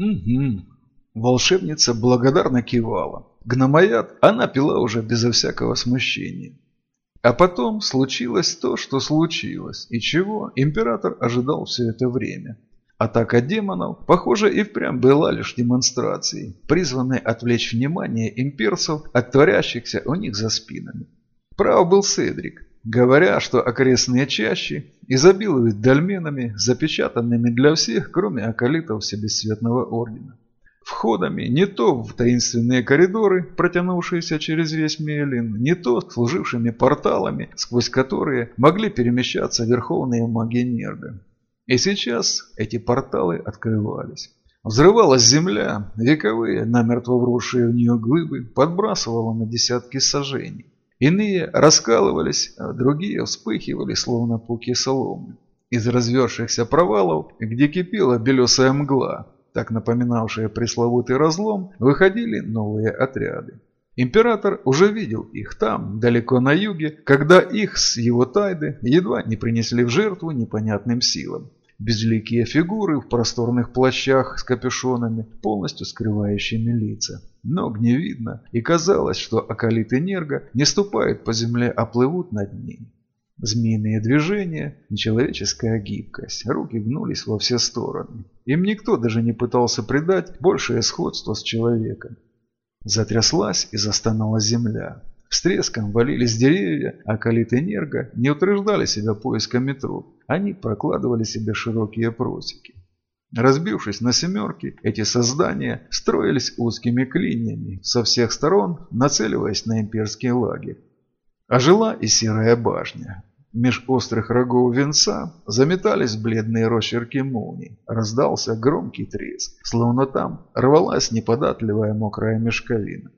Угу. Волшебница благодарно кивала. Гномояд она пила уже безо всякого смущения. А потом случилось то, что случилось, и чего император ожидал все это время. Атака демонов, похоже, и впрямь была лишь демонстрацией, призванной отвлечь внимание имперцев от творящихся у них за спинами. Прав был Седрик, говоря, что окрестные чащи изобилуют дольменами, запечатанными для всех, кроме околитов Себесцветного Ордена. Входами не то в таинственные коридоры, протянувшиеся через весь Мелин, не то служившими порталами, сквозь которые могли перемещаться верховные маги Нерга. И сейчас эти порталы открывались. Взрывалась земля, вековые, намертво вросшие в нее глыбы, подбрасывала на десятки сажений. Иные раскалывались, а другие вспыхивали, словно пуки соломы. Из развершихся провалов, где кипела белесая мгла, так напоминавшая пресловутый разлом, выходили новые отряды. Император уже видел их там, далеко на юге, когда их с его тайды едва не принесли в жертву непонятным силам безликие фигуры в просторных плащах с капюшонами, полностью скрывающими лица. Ног не видно, и казалось, что околиты Нерга не ступают по земле, а плывут над ней. Змеиные движения, нечеловеческая гибкость, руки гнулись во все стороны. Им никто даже не пытался придать большее сходство с человеком. Затряслась и застонала земля. С треском валились деревья, а калиты Нерга не утруждали себя поиском метро. Они прокладывали себе широкие просеки. Разбившись на семерки, эти создания строились узкими клиньями, со всех сторон нацеливаясь на имперский лагерь. Ожила и серая башня. Меж острых рогов венца заметались бледные росчерки молний. Раздался громкий треск, словно там рвалась неподатливая мокрая мешковина.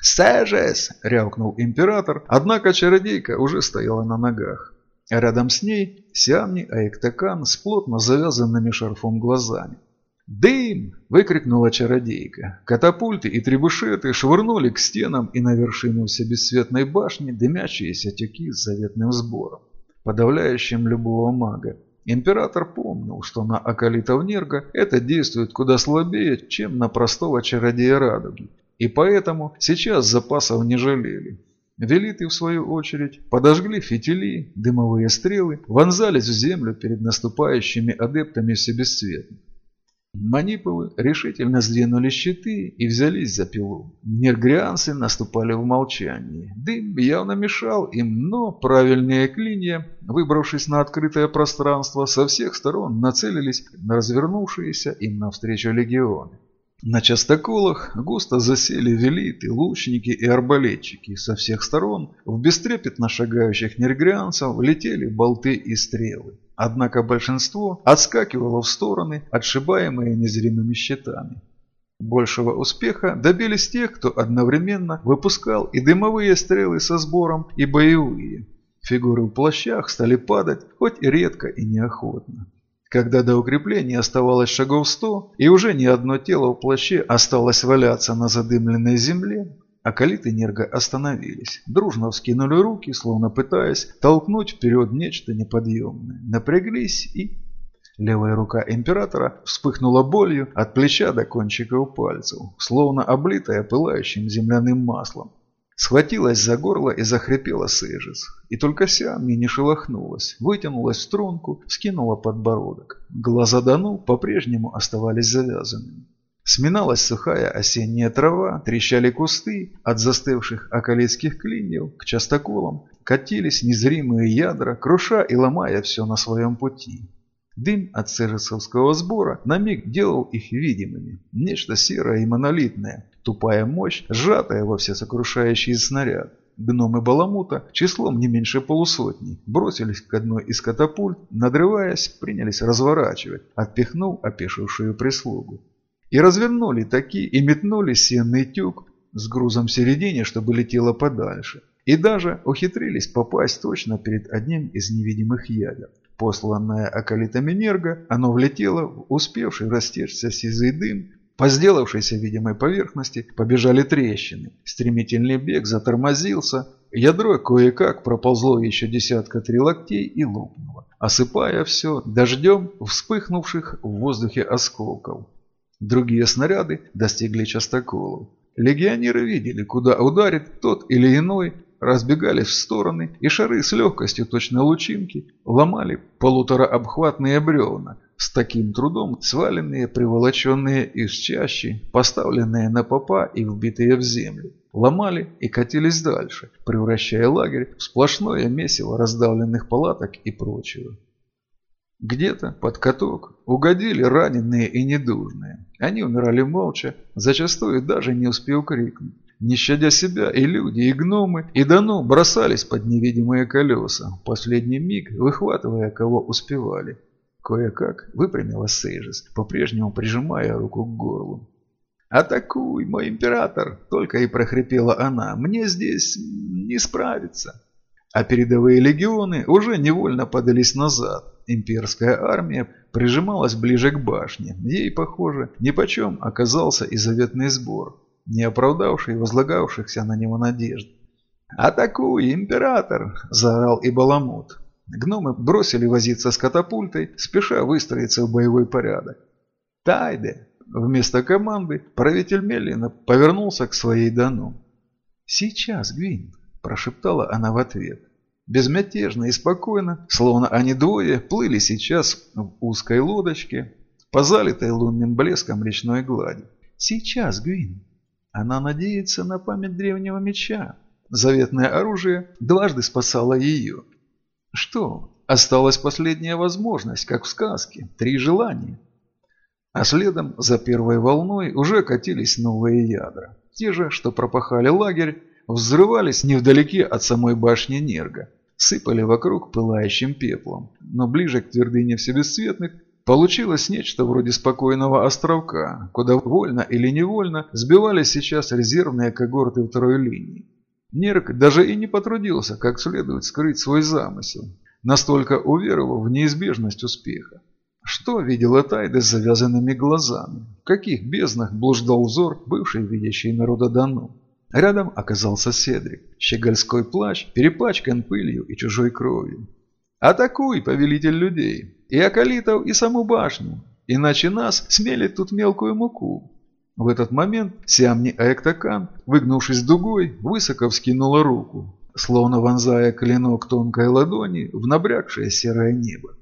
«Сэжес!» – рявкнул император, однако чародейка уже стояла на ногах. Рядом с ней Сиамни Аэктакан с плотно завязанными шарфом глазами. «Дым!» – выкрикнула чародейка. Катапульты и требушеты швырнули к стенам и на вершину всебесцветной башни дымящиеся тюки с заветным сбором, подавляющим любого мага. Император помнил, что на Акалитов Нерга это действует куда слабее, чем на простого чародея Радуги, и поэтому сейчас запасов не жалели. Велиты, в свою очередь, подожгли фитили, дымовые стрелы, вонзались в землю перед наступающими адептами всебесцветных. Манипулы решительно сдвинули щиты и взялись за пилу. Нергрианцы наступали в молчании. Дым явно мешал им, но правильные клинья, выбравшись на открытое пространство, со всех сторон нацелились на развернувшиеся им навстречу легионы. На частоколах густо засели велиты, лучники и арбалетчики. Со всех сторон в бестрепетно шагающих нергрианцев летели болты и стрелы. Однако большинство отскакивало в стороны, отшибаемые незримыми щитами. Большего успеха добились те, кто одновременно выпускал и дымовые стрелы со сбором, и боевые. Фигуры в плащах стали падать, хоть и редко и неохотно. Когда до укрепления оставалось шагов сто, и уже ни одно тело в плаще осталось валяться на задымленной земле, Акалиты Нерга остановились, дружно вскинули руки, словно пытаясь толкнуть вперед нечто неподъемное. Напряглись и... Левая рука императора вспыхнула болью от плеча до кончиков пальцев, словно облитая пылающим земляным маслом. Схватилась за горло и захрипела Сейжис. И только Сиамми не шелохнулась, вытянулась в струнку, скинула подбородок. Глаза Дану по-прежнему оставались завязанными. Сминалась сухая осенняя трава, трещали кусты, от застывших околецких клиньев к частоколам катились незримые ядра, круша и ломая все на своем пути. Дым от сержесовского сбора на миг делал их видимыми. Нечто серое и монолитное, Тупая мощь, сжатая во всесокрушающий снаряд. Гномы Баламута, числом не меньше полусотни, бросились к одной из катапульт, надрываясь, принялись разворачивать, отпихнув опешившую прислугу. И развернули таки и метнули сенный тюк с грузом в середине, чтобы летело подальше. И даже ухитрились попасть точно перед одним из невидимых ядер. Посланное околитами нерго, оно влетело в успевший растечься сизый дым, по сделавшейся видимой поверхности побежали трещины. Стремительный бег затормозился. Ядро кое-как проползло еще десятка три локтей и лопнуло, осыпая все дождем вспыхнувших в воздухе осколков. Другие снаряды достигли частоколов. Легионеры видели, куда ударит тот или иной, разбегались в стороны, и шары с легкостью точно лучинки ломали полутораобхватные бревна, с таким трудом сваленные, приволоченные из чащи, поставленные на попа и вбитые в землю. Ломали и катились дальше, превращая лагерь в сплошное месиво раздавленных палаток и прочего. Где-то под каток угодили раненые и недужные. Они умирали молча, зачастую даже не успев крикнуть. Не щадя себя, и люди, и гномы, и дано бросались под невидимые колеса, в последний миг выхватывая, кого успевали. Кое-как выпрямилась Сейжес, по-прежнему прижимая руку к горлу. «Атакуй, мой император!» – только и прохрипела она. «Мне здесь не справиться!» А передовые легионы уже невольно подались назад. Имперская армия прижималась ближе к башне. Ей, похоже, нипочем оказался и заветный сбор, не оправдавший возлагавшихся на него надежд. «Атакуй, император!» – заорал и Баламут. Гномы бросили возиться с катапультой, спеша выстроиться в боевой порядок. «Тайде!» – вместо команды правитель Меллина повернулся к своей Дану. «Сейчас, Гвин!» – прошептала она в ответ. Безмятежно и спокойно, словно они двое плыли сейчас в узкой лодочке по залитой лунным блеском речной глади. «Сейчас, Гвин!» Она надеется на память древнего меча. Заветное оружие дважды спасало ее. Что? Осталась последняя возможность, как в сказке. Три желания. А следом за первой волной уже катились новые ядра. Те же, что пропахали лагерь, взрывались невдалеке от самой башни Нерга. Сыпали вокруг пылающим пеплом. Но ближе к твердыне всебесцветных получилось нечто вроде спокойного островка, куда вольно или невольно сбивались сейчас резервные когорты второй линии. Нерк даже и не потрудился как следует скрыть свой замысел, настолько уверовав в неизбежность успеха. Что видела Тайда с завязанными глазами? В каких безднах блуждал взор, бывший видящий народа Дану? Рядом оказался Седрик. Щегольской плащ перепачкан пылью и чужой кровью. «Атакуй, повелитель людей! И Акалитов, и саму башню! Иначе нас смелит тут мелкую муку!» В этот момент Сиамни Аэктакан, выгнувшись дугой, высоко вскинула руку, словно вонзая клинок тонкой ладони в набрякшее серое небо.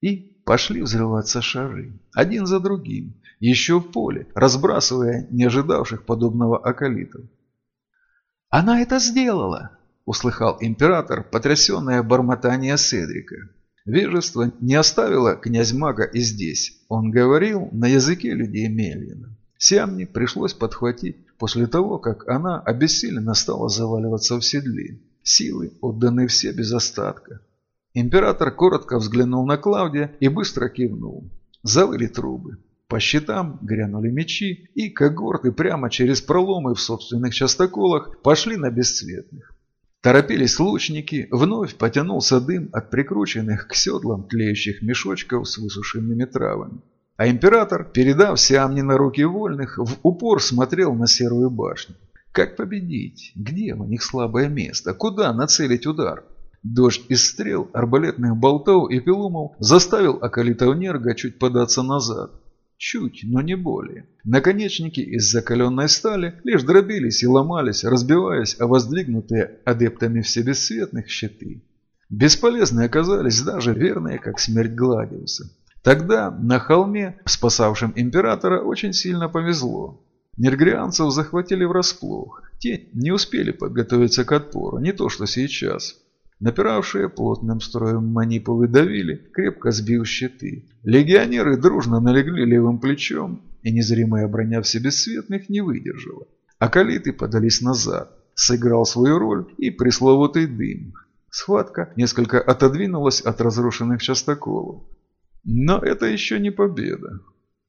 И пошли взрываться шары, один за другим, еще в поле, разбрасывая не ожидавших подобного акалитов. «Она это сделала!» – услыхал император, потрясенное бормотание Седрика. Вежество не оставило князь мага и здесь. Он говорил на языке людей Мельина. Сиамне пришлось подхватить после того, как она обессиленно стала заваливаться в седле. Силы отданы все без остатка. Император коротко взглянул на Клавдия и быстро кивнул. Завыли трубы. По щитам грянули мечи, и когорты прямо через проломы в собственных частоколах пошли на бесцветных. Торопились лучники, вновь потянулся дым от прикрученных к седлам тлеющих мешочков с высушенными травами. А император, передав Сиамни на руки вольных, в упор смотрел на серую башню. Как победить? Где у них слабое место? Куда нацелить удар? Дождь из стрел, арбалетных болтов и пилумов заставил Акалитов Нерга чуть податься назад. Чуть, но не более. Наконечники из закаленной стали лишь дробились и ломались, разбиваясь о воздвигнутые адептами всебесцветных щиты. Бесполезны оказались даже верные, как смерть Гладиуса. Тогда на холме, спасавшим императора, очень сильно повезло. Нергрианцев захватили врасплох. Те не успели подготовиться к отпору, не то что сейчас. Напиравшие плотным строем манипулы давили, крепко сбив щиты. Легионеры дружно налегли левым плечом, и незримая броня всебесцветных не выдержала. Акалиты подались назад. Сыграл свою роль и пресловутый дым. Схватка несколько отодвинулась от разрушенных частоколов. Но это еще не победа.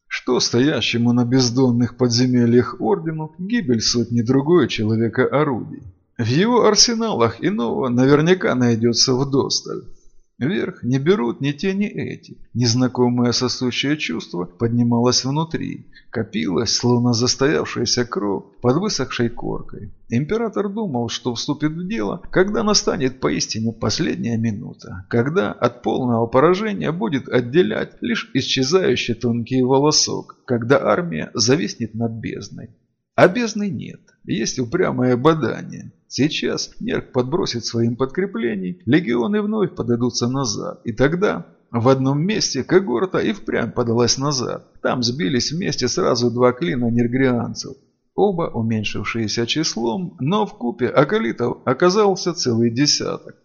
Что стоящему на бездонных подземельях ордену гибель сотни другой человека орудий? В его арсеналах иного наверняка найдется вдосталь. Вверх не берут ни те, ни эти. Незнакомое сосущее чувство поднималось внутри, копилось, словно застоявшаяся кровь под высохшей коркой. Император думал, что вступит в дело, когда настанет поистине последняя минута, когда от полного поражения будет отделять лишь исчезающий тонкий волосок, когда армия зависнет над бездной. А бездны нет, есть упрямое бадание. Сейчас Нерк подбросит своим подкреплений, легионы вновь подадутся назад, и тогда в одном месте когорта и впрямь подалась назад. Там сбились вместе сразу два клина нергрианцев. Оба уменьшившиеся числом, но в купе акалитов оказался целый десяток.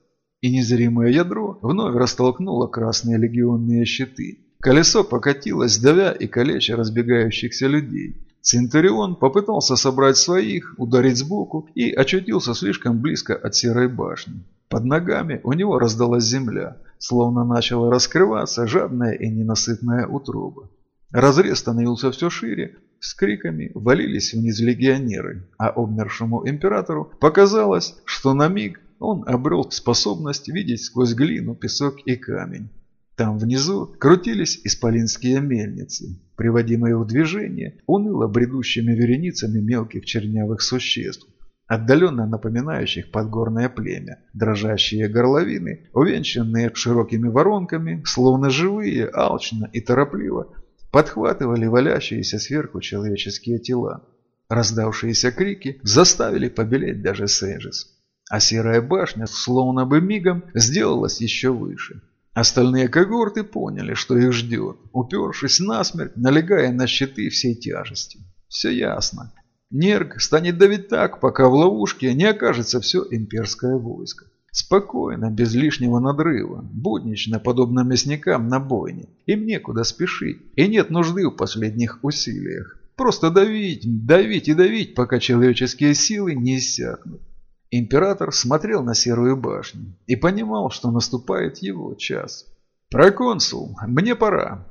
И незримое ядро вновь растолкнуло красные легионные щиты. Колесо покатилось, давя и калеча разбегающихся людей. Центурион попытался собрать своих, ударить сбоку и очутился слишком близко от серой башни. Под ногами у него раздалась земля, словно начала раскрываться жадная и ненасытная утроба. Разрез становился все шире, с криками валились вниз легионеры, а обмершему императору показалось, что на миг он обрел способность видеть сквозь глину, песок и камень. Там внизу крутились исполинские мельницы, приводимые в движение уныло бредущими вереницами мелких чернявых существ, отдаленно напоминающих подгорное племя, дрожащие горловины, увенчанные широкими воронками, словно живые, алчно и торопливо, подхватывали валящиеся сверху человеческие тела. Раздавшиеся крики заставили побелеть даже Сейджес. А серая башня, словно бы мигом, сделалась еще выше. Остальные когорты поняли, что их ждет, упершись насмерть, налегая на щиты всей тяжести. Все ясно. Нерг станет давить так, пока в ловушке не окажется все имперское войско. Спокойно, без лишнего надрыва, буднично, подобно мясникам на бойне. Им некуда спешить, и нет нужды в последних усилиях. Просто давить, давить и давить, пока человеческие силы не иссякнут. Император смотрел на Серую башню и понимал, что наступает его час. «Проконсул, мне пора.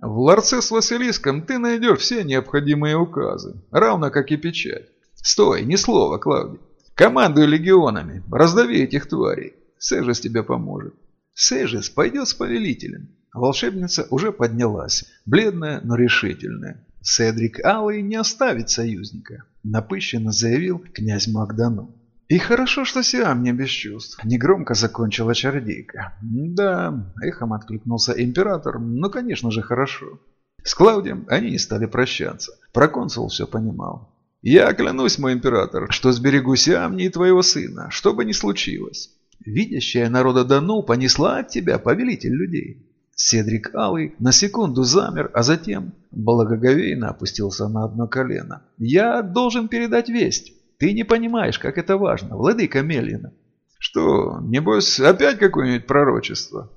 В ларце с Василиском ты найдешь все необходимые указы, равно как и печать. Стой, ни слова, Клавдий. Командуй легионами, раздави этих тварей. Сежес тебе поможет». Сежес пойдет с повелителем. Волшебница уже поднялась, бледная, но решительная. Седрик Алый не оставит союзника, напыщенно заявил князь Магдану. «И хорошо, что Сиам не без чувств», – негромко закончила чародейка. «Да», – эхом откликнулся император, – «ну, конечно же, хорошо». С Клаудием они не стали прощаться. Проконсул все понимал. «Я клянусь, мой император, что сберегу Сиамни и твоего сына, что бы ни случилось. Видящая народа Дану понесла от тебя повелитель людей. Седрик Алый на секунду замер, а затем благоговейно опустился на одно колено. «Я должен передать весть. Ты не понимаешь, как это важно, владыка Мелина». «Что, небось, опять какое-нибудь пророчество?»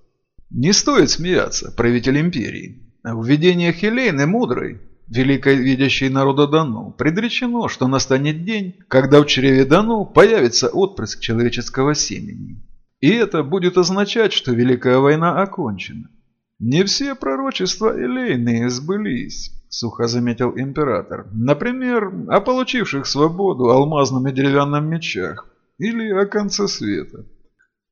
«Не стоит смеяться, правитель империи. В видениях Хелейны мудрой, великой видящей народа Дану, предречено, что настанет день, когда в чреве Дану появится отпрыск человеческого семени. И это будет означать, что Великая война окончена. «Не все пророчества элейные сбылись», – сухо заметил император. «Например, о получивших свободу алмазном и деревянном мечах или о конце света».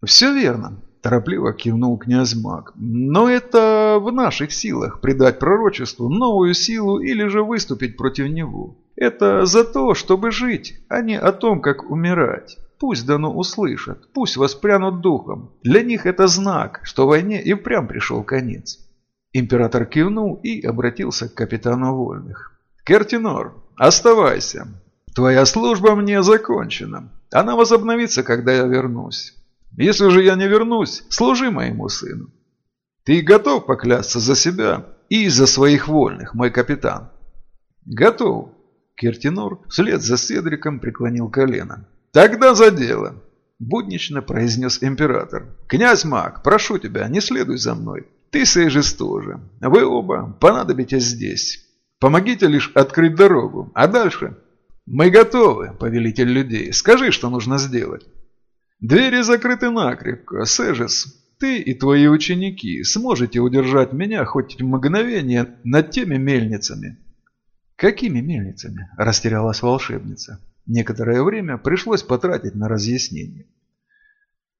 «Все верно», – торопливо кивнул князь Маг. «Но это в наших силах придать пророчеству новую силу или же выступить против него. Это за то, чтобы жить, а не о том, как умирать». Пусть Дану услышат, пусть воспрянут духом. Для них это знак, что войне и впрямь пришел конец. Император кивнул и обратился к капитану Вольных. «Кертинор, оставайся. Твоя служба мне закончена. Она возобновится, когда я вернусь. Если же я не вернусь, служи моему сыну. Ты готов поклясться за себя и за своих вольных, мой капитан?» «Готов». Кертинор вслед за Седриком преклонил колено. «Тогда за дело», – буднично произнес император. «Князь Маг, прошу тебя, не следуй за мной. Ты, Сейжис, тоже. Вы оба понадобитесь здесь. Помогите лишь открыть дорогу, а дальше...» «Мы готовы, повелитель людей. Скажи, что нужно сделать». «Двери закрыты накрепко. Сэжис, ты и твои ученики сможете удержать меня хоть мгновение над теми мельницами». «Какими мельницами?» – растерялась волшебница. Некоторое время пришлось потратить на разъяснение.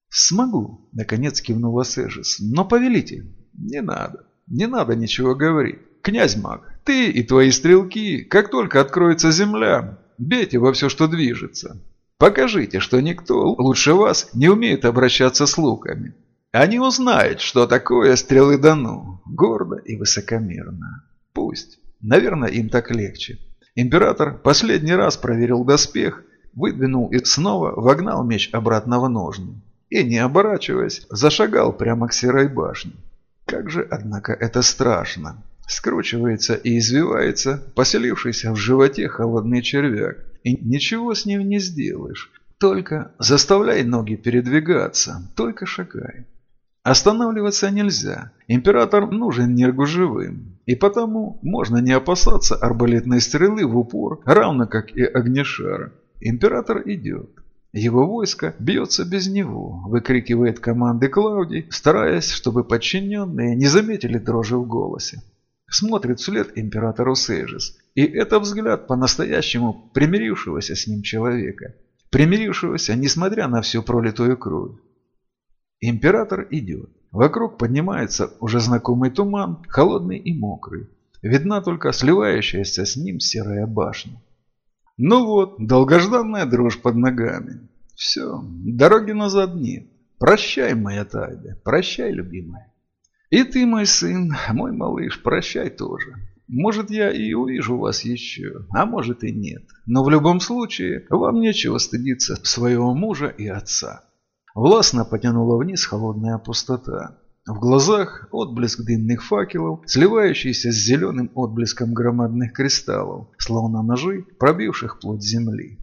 «Смогу», — наконец кивнула Сежис. «Но, повелитель, не надо, не надо ничего говорить. Князь маг, ты и твои стрелки, как только откроется земля, бейте во все, что движется. Покажите, что никто лучше вас не умеет обращаться с луками. Они узнают, что такое стрелы дану, гордо и высокомерно. Пусть. Наверное, им так легче. Император последний раз проверил доспех, выдвинул и снова вогнал меч обратно в ножны. И, не оборачиваясь, зашагал прямо к серой башне. Как же, однако, это страшно. Скручивается и извивается поселившийся в животе холодный червяк. И ничего с ним не сделаешь. Только заставляй ноги передвигаться, только шагай. Останавливаться нельзя. Император нужен нергу живым. И потому можно не опасаться арбалетной стрелы в упор, равно как и огнешара. Император идет. Его войско бьется без него, выкрикивает команды Клаудий, стараясь, чтобы подчиненные не заметили дрожи в голосе. Смотрит вслед императору Сейжис, и это взгляд по-настоящему примирившегося с ним человека. Примирившегося, несмотря на всю пролитую кровь. Император идет. Вокруг поднимается уже знакомый туман, холодный и мокрый. Видна только сливающаяся с ним серая башня. Ну вот, долгожданная дрожь под ногами. Все, дороги назад нет. Прощай, моя Тайда, прощай, любимая. И ты, мой сын, мой малыш, прощай тоже. Может, я и увижу вас еще, а может и нет. Но в любом случае, вам нечего стыдиться своего мужа и отца. Властно потянула вниз холодная пустота. В глазах отблеск дымных факелов, сливающийся с зеленым отблеском громадных кристаллов, словно ножи, пробивших плоть земли.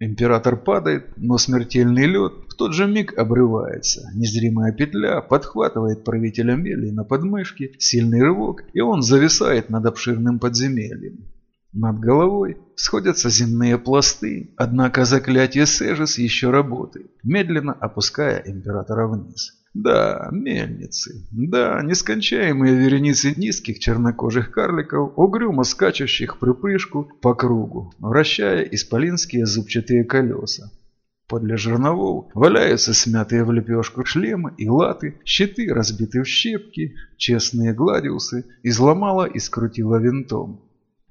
Император падает, но смертельный лед в тот же миг обрывается. Незримая петля подхватывает правителя Мели на подмышке, сильный рывок, и он зависает над обширным подземельем. Над головой сходятся земные пласты, однако заклятие Сежис еще работает, медленно опуская императора вниз. Да, мельницы. Да, нескончаемые вереницы низких чернокожих карликов, угрюмо скачущих припрыжку по кругу, вращая исполинские зубчатые колеса. Подле жерновов валяются смятые в лепешку шлемы и латы, щиты разбиты в щепки, честные гладиусы изломала и скрутила винтом.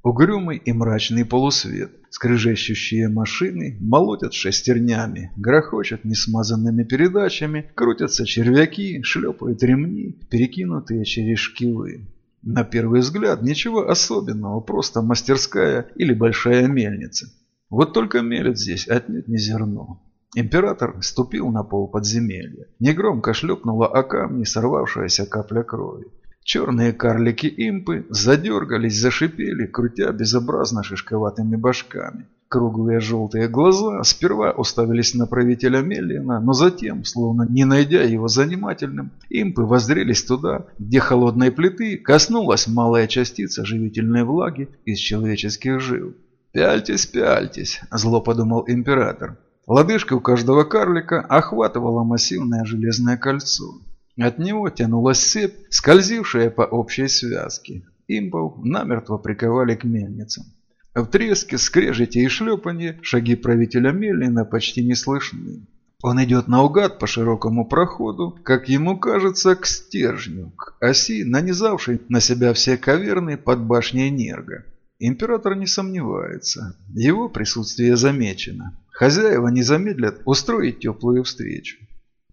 Угрюмый и мрачный полусвет, скрыжещущие машины молотят шестернями, грохочут несмазанными передачами, крутятся червяки, шлепают ремни, перекинутые через шкивы. На первый взгляд ничего особенного, просто мастерская или большая мельница. Вот только мелят здесь отнюдь не зерно. Император ступил на пол подземелья. Негромко шлепнула о камни сорвавшаяся капля крови. Черные карлики-импы задергались, зашипели, крутя безобразно шишковатыми башками. Круглые желтые глаза сперва уставились на правителя Меллина, но затем, словно не найдя его занимательным, импы воззрелись туда, где холодной плиты коснулась малая частица живительной влаги из человеческих жил. «Пяльтесь, пяльтесь», – зло подумал император. Лодыжка у каждого карлика охватывала массивное железное кольцо. От него тянулась цепь, скользившая по общей связке. Импов намертво приковали к мельницам. В треске, скрежете и шлепанье шаги правителя Мельнина почти не слышны. Он идет наугад по широкому проходу, как ему кажется, к стержню, к оси, нанизавшей на себя все каверны под башней Нерга. Император не сомневается. Его присутствие замечено. Хозяева не замедлят устроить теплую встречу.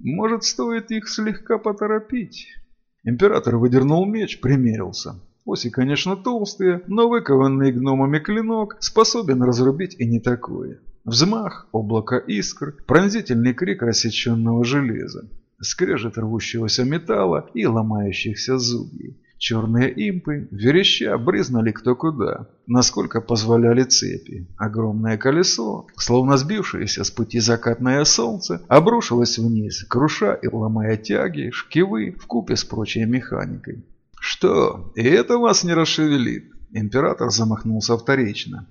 Может, стоит их слегка поторопить? Император выдернул меч, примерился. Оси, конечно, толстые, но выкованный гномами клинок способен разрубить и не такое. Взмах, облако искр, пронзительный крик рассеченного железа, скрежет рвущегося металла и ломающихся зубьев. Черные импы, вереща, брызнули кто куда, насколько позволяли цепи. Огромное колесо, словно сбившееся с пути закатное солнце, обрушилось вниз, круша и ломая тяги, шкивы в купе с прочей механикой. «Что, и это вас не расшевелит?» Император замахнулся вторично.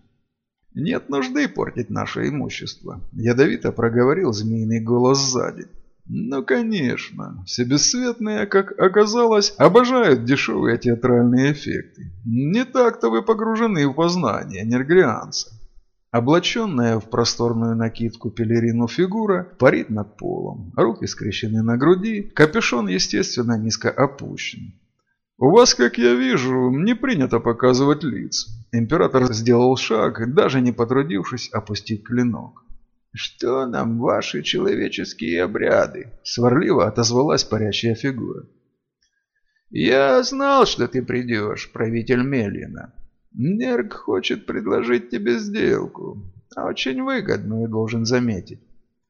«Нет нужды портить наше имущество», – ядовито проговорил змеиный голос сзади. Ну, конечно. Все бесцветные, как оказалось, обожают дешевые театральные эффекты. Не так-то вы погружены в познание нергрианца. Облаченная в просторную накидку пелерину фигура парит над полом, руки скрещены на груди, капюшон, естественно, низко опущен. «У вас, как я вижу, не принято показывать лиц». Император сделал шаг, даже не потрудившись опустить клинок. «Что нам ваши человеческие обряды?» – сварливо отозвалась парящая фигура. «Я знал, что ты придешь, правитель Мелина. Нерк хочет предложить тебе сделку. Очень выгодную, должен заметить.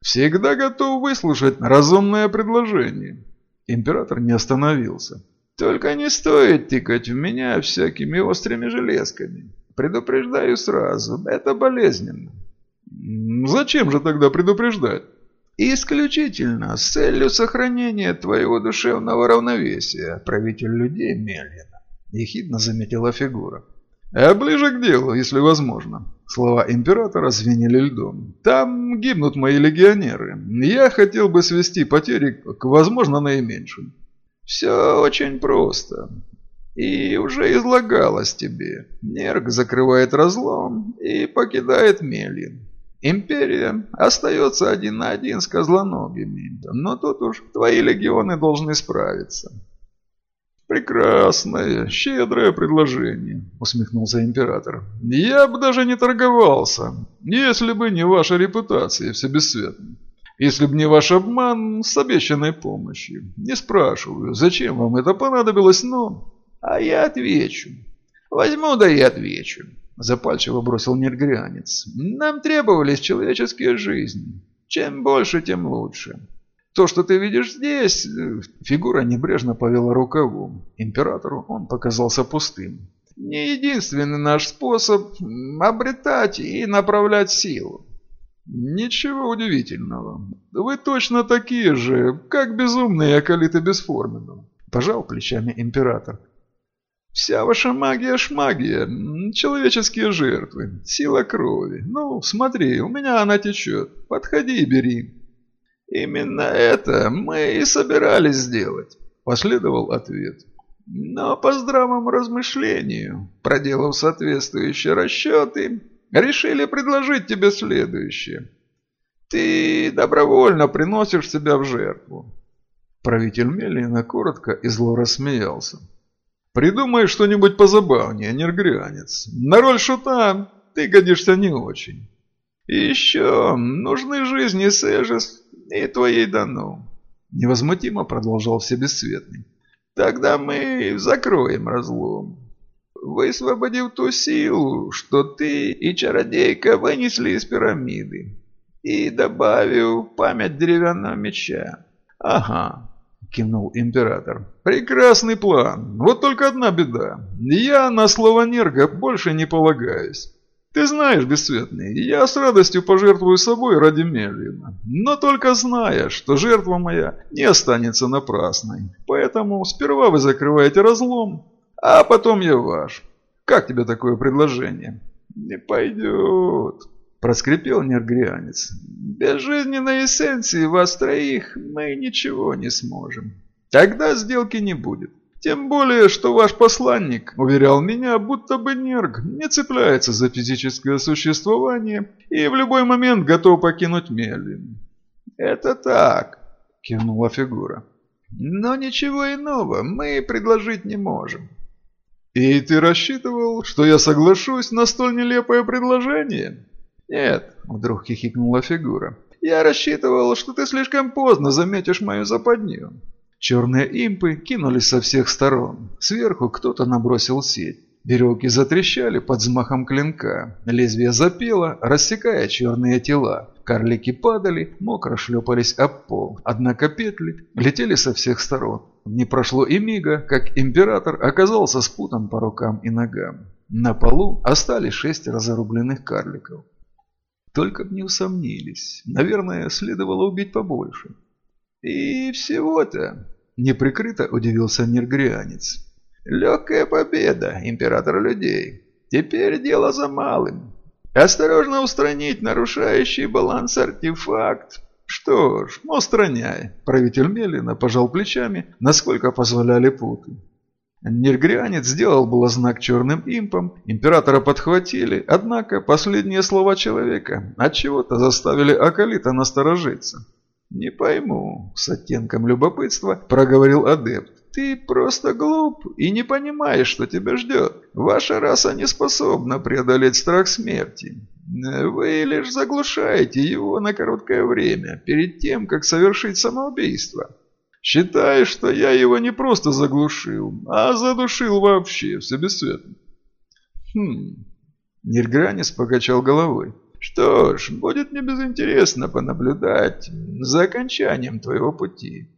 Всегда готов выслушать разумное предложение. Император не остановился. Только не стоит тыкать в меня всякими острыми железками. Предупреждаю сразу, это болезненно. Зачем же тогда предупреждать? Исключительно с целью сохранения твоего душевного равновесия, правитель людей Мельина. Ехидно заметила фигура. А ближе к делу, если возможно. Слова императора звенели льдом. Там гибнут мои легионеры. Я хотел бы свести потери к, возможно, наименьшим. Все очень просто. И уже излагалось тебе. Нерк закрывает разлом и покидает Мелин. Империя остается один на один с козлоногими, но тут уж твои легионы должны справиться. «Прекрасное, щедрое предложение», — усмехнулся император. «Я бы даже не торговался, если бы не ваша репутация всебесцветная. Если бы не ваш обман с обещанной помощью. Не спрашиваю, зачем вам это понадобилось, но...» «А я отвечу. Возьму да и отвечу», — запальчиво бросил нергрянец. «Нам требовались человеческие жизни. Чем больше, тем лучше. То, что ты видишь здесь...» э, Фигура небрежно повела рукавом. Императору он показался пустым. «Не единственный наш способ обретать и направлять силу». «Ничего удивительного. Вы точно такие же, как безумные околиты бесформенного», – пожал плечами император. «Вся ваша магия шмагия, человеческие жертвы, сила крови. Ну, смотри, у меня она течет. Подходи и бери». «Именно это мы и собирались сделать», – последовал ответ. «Но по здравому размышлению, проделав соответствующие расчеты, решили предложить тебе следующее. Ты добровольно приносишь себя в жертву». Правитель Мелина коротко и зло рассмеялся. «Придумай что-нибудь позабавнее, нергрянец. На роль шута ты годишься не очень». И еще нужны жизни Сэжес и твоей Дану. Невозмутимо продолжал Всебесцветный. Тогда мы закроем разлом. Высвободив ту силу, что ты и чародейка вынесли из пирамиды. И добавив память деревянного меча. Ага, кивнул император. Прекрасный план. Вот только одна беда. Я на слово Нерга больше не полагаюсь. Ты знаешь, Бесцветный, я с радостью пожертвую собой ради Мерлина, но только зная, что жертва моя не останется напрасной. Поэтому сперва вы закрываете разлом, а потом я ваш. Как тебе такое предложение? Не пойдет, проскрипел нергрянец. Без жизненной эссенции вас троих мы ничего не сможем. Тогда сделки не будет. Тем более, что ваш посланник уверял меня, будто бы Нерг не цепляется за физическое существование и в любой момент готов покинуть Мелин. «Это так», – кивнула фигура. «Но ничего иного мы предложить не можем». «И ты рассчитывал, что я соглашусь на столь нелепое предложение?» «Нет», – вдруг хихикнула фигура. «Я рассчитывал, что ты слишком поздно заметишь мою западню. Черные импы кинулись со всех сторон. Сверху кто-то набросил сеть. Веревки затрещали под взмахом клинка. Лезвие запело, рассекая черные тела. Карлики падали, мокро шлепались об пол. Однако петли летели со всех сторон. Не прошло и мига, как император оказался спутан по рукам и ногам. На полу остались шесть разорубленных карликов. Только б не усомнились. Наверное, следовало убить побольше. «И всего-то», – неприкрыто удивился нергрианец. «Легкая победа, император людей. Теперь дело за малым. Осторожно устранить нарушающий баланс артефакт. Что ж, устраняй». Правитель Мелина пожал плечами, насколько позволяли путы. Нергрианец сделал было знак черным импом, императора подхватили, однако последние слова человека отчего-то заставили Акалита насторожиться. «Не пойму», — с оттенком любопытства проговорил адепт. «Ты просто глуп и не понимаешь, что тебя ждет. Ваша раса не способна преодолеть страх смерти. Вы лишь заглушаете его на короткое время, перед тем, как совершить самоубийство. Считай, что я его не просто заглушил, а задушил вообще, все бесцветно. Хм. Нергранис покачал головой. Что ж, будет мне безинтересно понаблюдать за окончанием твоего пути.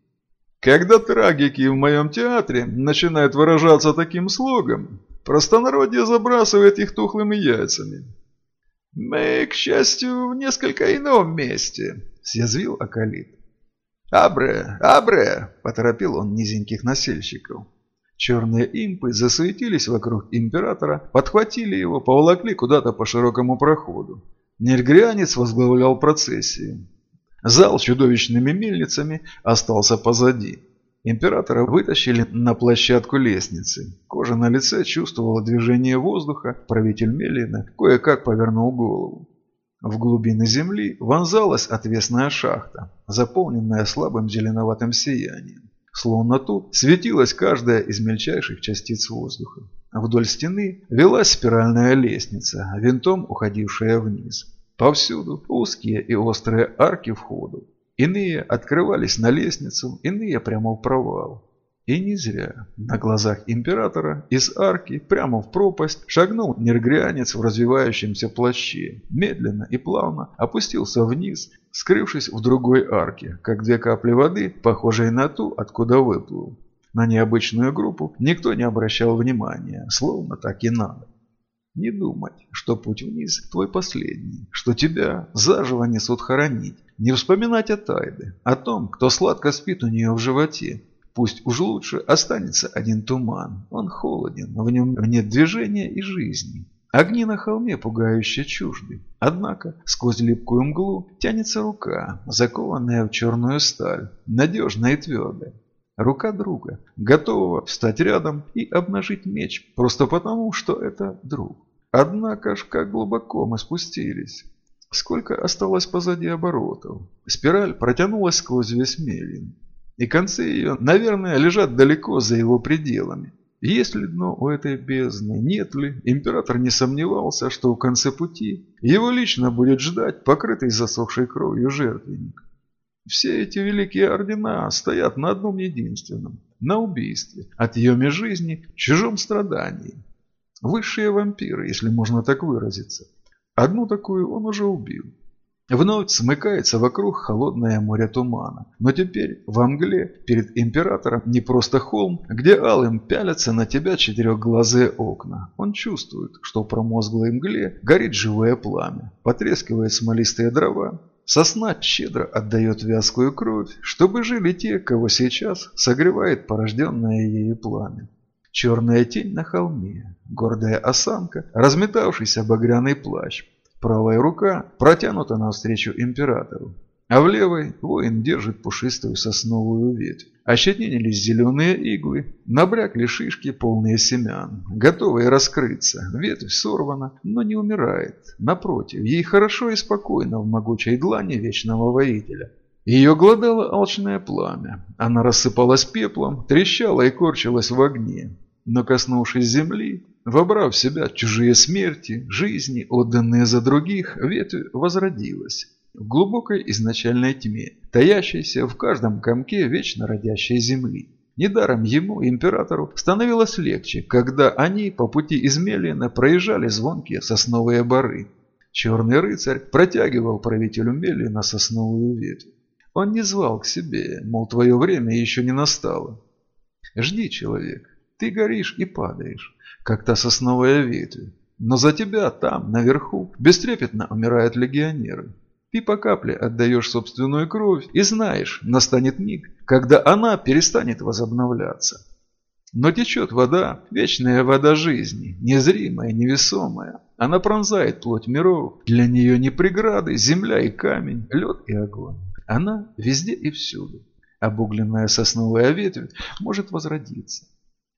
Когда трагики в моем театре начинают выражаться таким слогом, простонародье забрасывает их тухлыми яйцами. Мы, к счастью, в несколько ином месте, съязвил Акалит. «Абре! Абре!» – поторопил он низеньких носильщиков. Черные импы засуетились вокруг императора, подхватили его, поволокли куда-то по широкому проходу. Нергрианец возглавлял процессию. Зал чудовищными мельницами остался позади. Императора вытащили на площадку лестницы. Кожа на лице чувствовала движение воздуха, правитель Мелина кое-как повернул голову. В глубины земли вонзалась отвесная шахта, заполненная слабым зеленоватым сиянием. Словно тут светилась каждая из мельчайших частиц воздуха. Вдоль стены велась спиральная лестница, винтом уходившая вниз. Повсюду узкие и острые арки входу. Иные открывались на лестницу, иные прямо в провал. И не зря. На глазах императора из арки прямо в пропасть шагнул нергрянец в развивающемся плаще. Медленно и плавно опустился вниз, скрывшись в другой арке, как две капли воды, похожие на ту, откуда выплыл. На необычную группу никто не обращал внимания, словно так и надо. Не думать, что путь вниз твой последний, что тебя заживо несут хоронить. Не вспоминать о Тайде, о том, кто сладко спит у нее в животе, Пусть уж лучше останется один туман. Он холоден, в нем нет движения и жизни. Огни на холме пугающе чужды. Однако сквозь липкую мглу тянется рука, закованная в черную сталь, надежная и твердая. Рука друга, готового встать рядом и обнажить меч, просто потому, что это друг. Однако ж как глубоко мы спустились. Сколько осталось позади оборотов. Спираль протянулась сквозь весь Мелин и концы ее, наверное, лежат далеко за его пределами. Есть ли дно у этой бездны, нет ли, император не сомневался, что в конце пути его лично будет ждать покрытый засохшей кровью жертвенник. Все эти великие ордена стоят на одном единственном – на убийстве, отъеме жизни, чужом страдании. Высшие вампиры, если можно так выразиться. Одну такую он уже убил. Вновь смыкается вокруг холодное море тумана. Но теперь в мгле перед императором не просто холм, где алым пялятся на тебя четырехглазые окна. Он чувствует, что в промозглой мгле горит живое пламя, потрескивает смолистые дрова. Сосна щедро отдает вязкую кровь, чтобы жили те, кого сейчас согревает порожденное ею пламя. Черная тень на холме, гордая осанка, разметавшийся багряный плащ, Правая рука протянута навстречу императору, а в левой воин держит пушистую сосновую ветвь. Ощетинились зеленые иглы, набрякли шишки, полные семян, готовые раскрыться. Ветвь сорвана, но не умирает. Напротив, ей хорошо и спокойно в могучей длани вечного воителя. Ее глодало алчное пламя. Она рассыпалась пеплом, трещала и корчилась в огне. Но коснувшись земли, Вобрав в себя чужие смерти, жизни, отданные за других, ветвь возродилась в глубокой изначальной тьме, таящейся в каждом комке вечно родящей земли. Недаром ему, императору, становилось легче, когда они по пути из Мелина проезжали звонкие сосновые бары. Черный рыцарь протягивал правителю Мелина сосновую ветвь. Он не звал к себе, мол, твое время еще не настало. Жди, человек, ты горишь и падаешь как та сосновая ветвь. Но за тебя там, наверху, бестрепетно умирают легионеры. Ты по капле отдаешь собственную кровь и знаешь, настанет миг, когда она перестанет возобновляться. Но течет вода, вечная вода жизни, незримая, невесомая. Она пронзает плоть миров. Для нее не преграды, земля и камень, лед и огонь. Она везде и всюду. Обугленная сосновая ветвь может возродиться.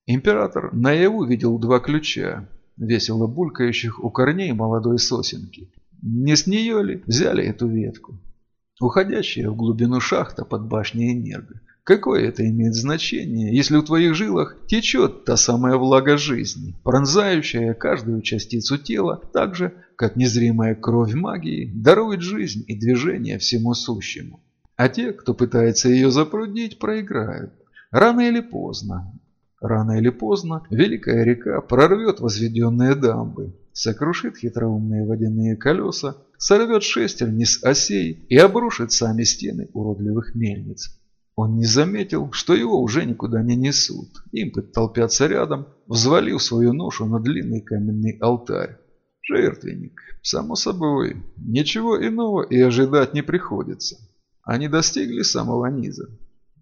Император наяву видел два ключа, весело булькающих у корней молодой сосенки. Не с нее ли взяли эту ветку? Уходящая в глубину шахта под башней Энерго. Какое это имеет значение, если в твоих жилах течет та самая влага жизни, пронзающая каждую частицу тела, так же, как незримая кровь магии дарует жизнь и движение всему сущему. А те, кто пытается ее запрудить, проиграют. Рано или поздно. Рано или поздно великая река прорвет возведенные дамбы, сокрушит хитроумные водяные колеса, сорвет шестерни с осей и обрушит сами стены уродливых мельниц. Он не заметил, что его уже никуда не несут. Импы толпятся рядом, взвалив свою ношу на длинный каменный алтарь. Жертвенник, само собой, ничего иного и ожидать не приходится. Они достигли самого низа.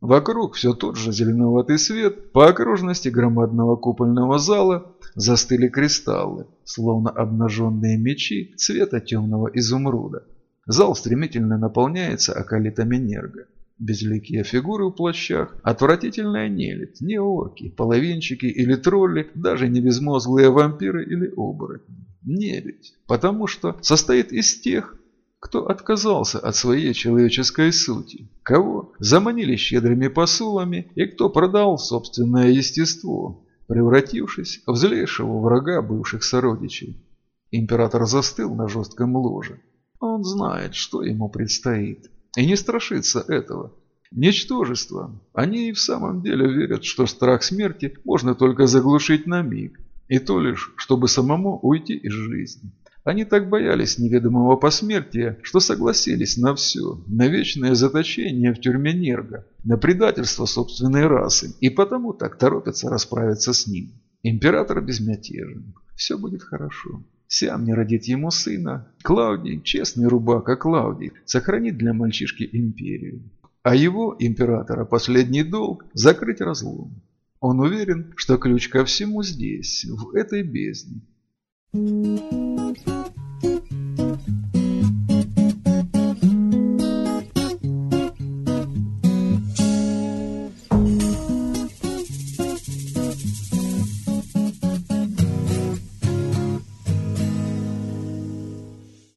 Вокруг все тот же зеленоватый свет, по окружности громадного купольного зала застыли кристаллы, словно обнаженные мечи цвета темного изумруда. Зал стремительно наполняется околитами нерга. Безликие фигуры в плащах, отвратительная нелядь, не орки, половинчики или тролли, даже не безмозглые вампиры или оборотни. Нелядь, потому что состоит из тех, кто отказался от своей человеческой сути, кого заманили щедрыми посулами и кто продал собственное естество, превратившись в злейшего врага бывших сородичей. Император застыл на жестком ложе. Он знает, что ему предстоит, и не страшится этого. Ничтожество. Они и в самом деле верят, что страх смерти можно только заглушить на миг, и то лишь, чтобы самому уйти из жизни. Они так боялись неведомого посмертия, что согласились на все, на вечное заточение в тюрьме Нерга, на предательство собственной расы, и потому так торопятся расправиться с ним. Император безмятежен. Все будет хорошо. Сиам не родит ему сына. Клаудий, честный рубака Клаудий, сохранит для мальчишки империю. А его, императора, последний долг – закрыть разлом. Он уверен, что ключ ко всему здесь, в этой бездне. Thank you.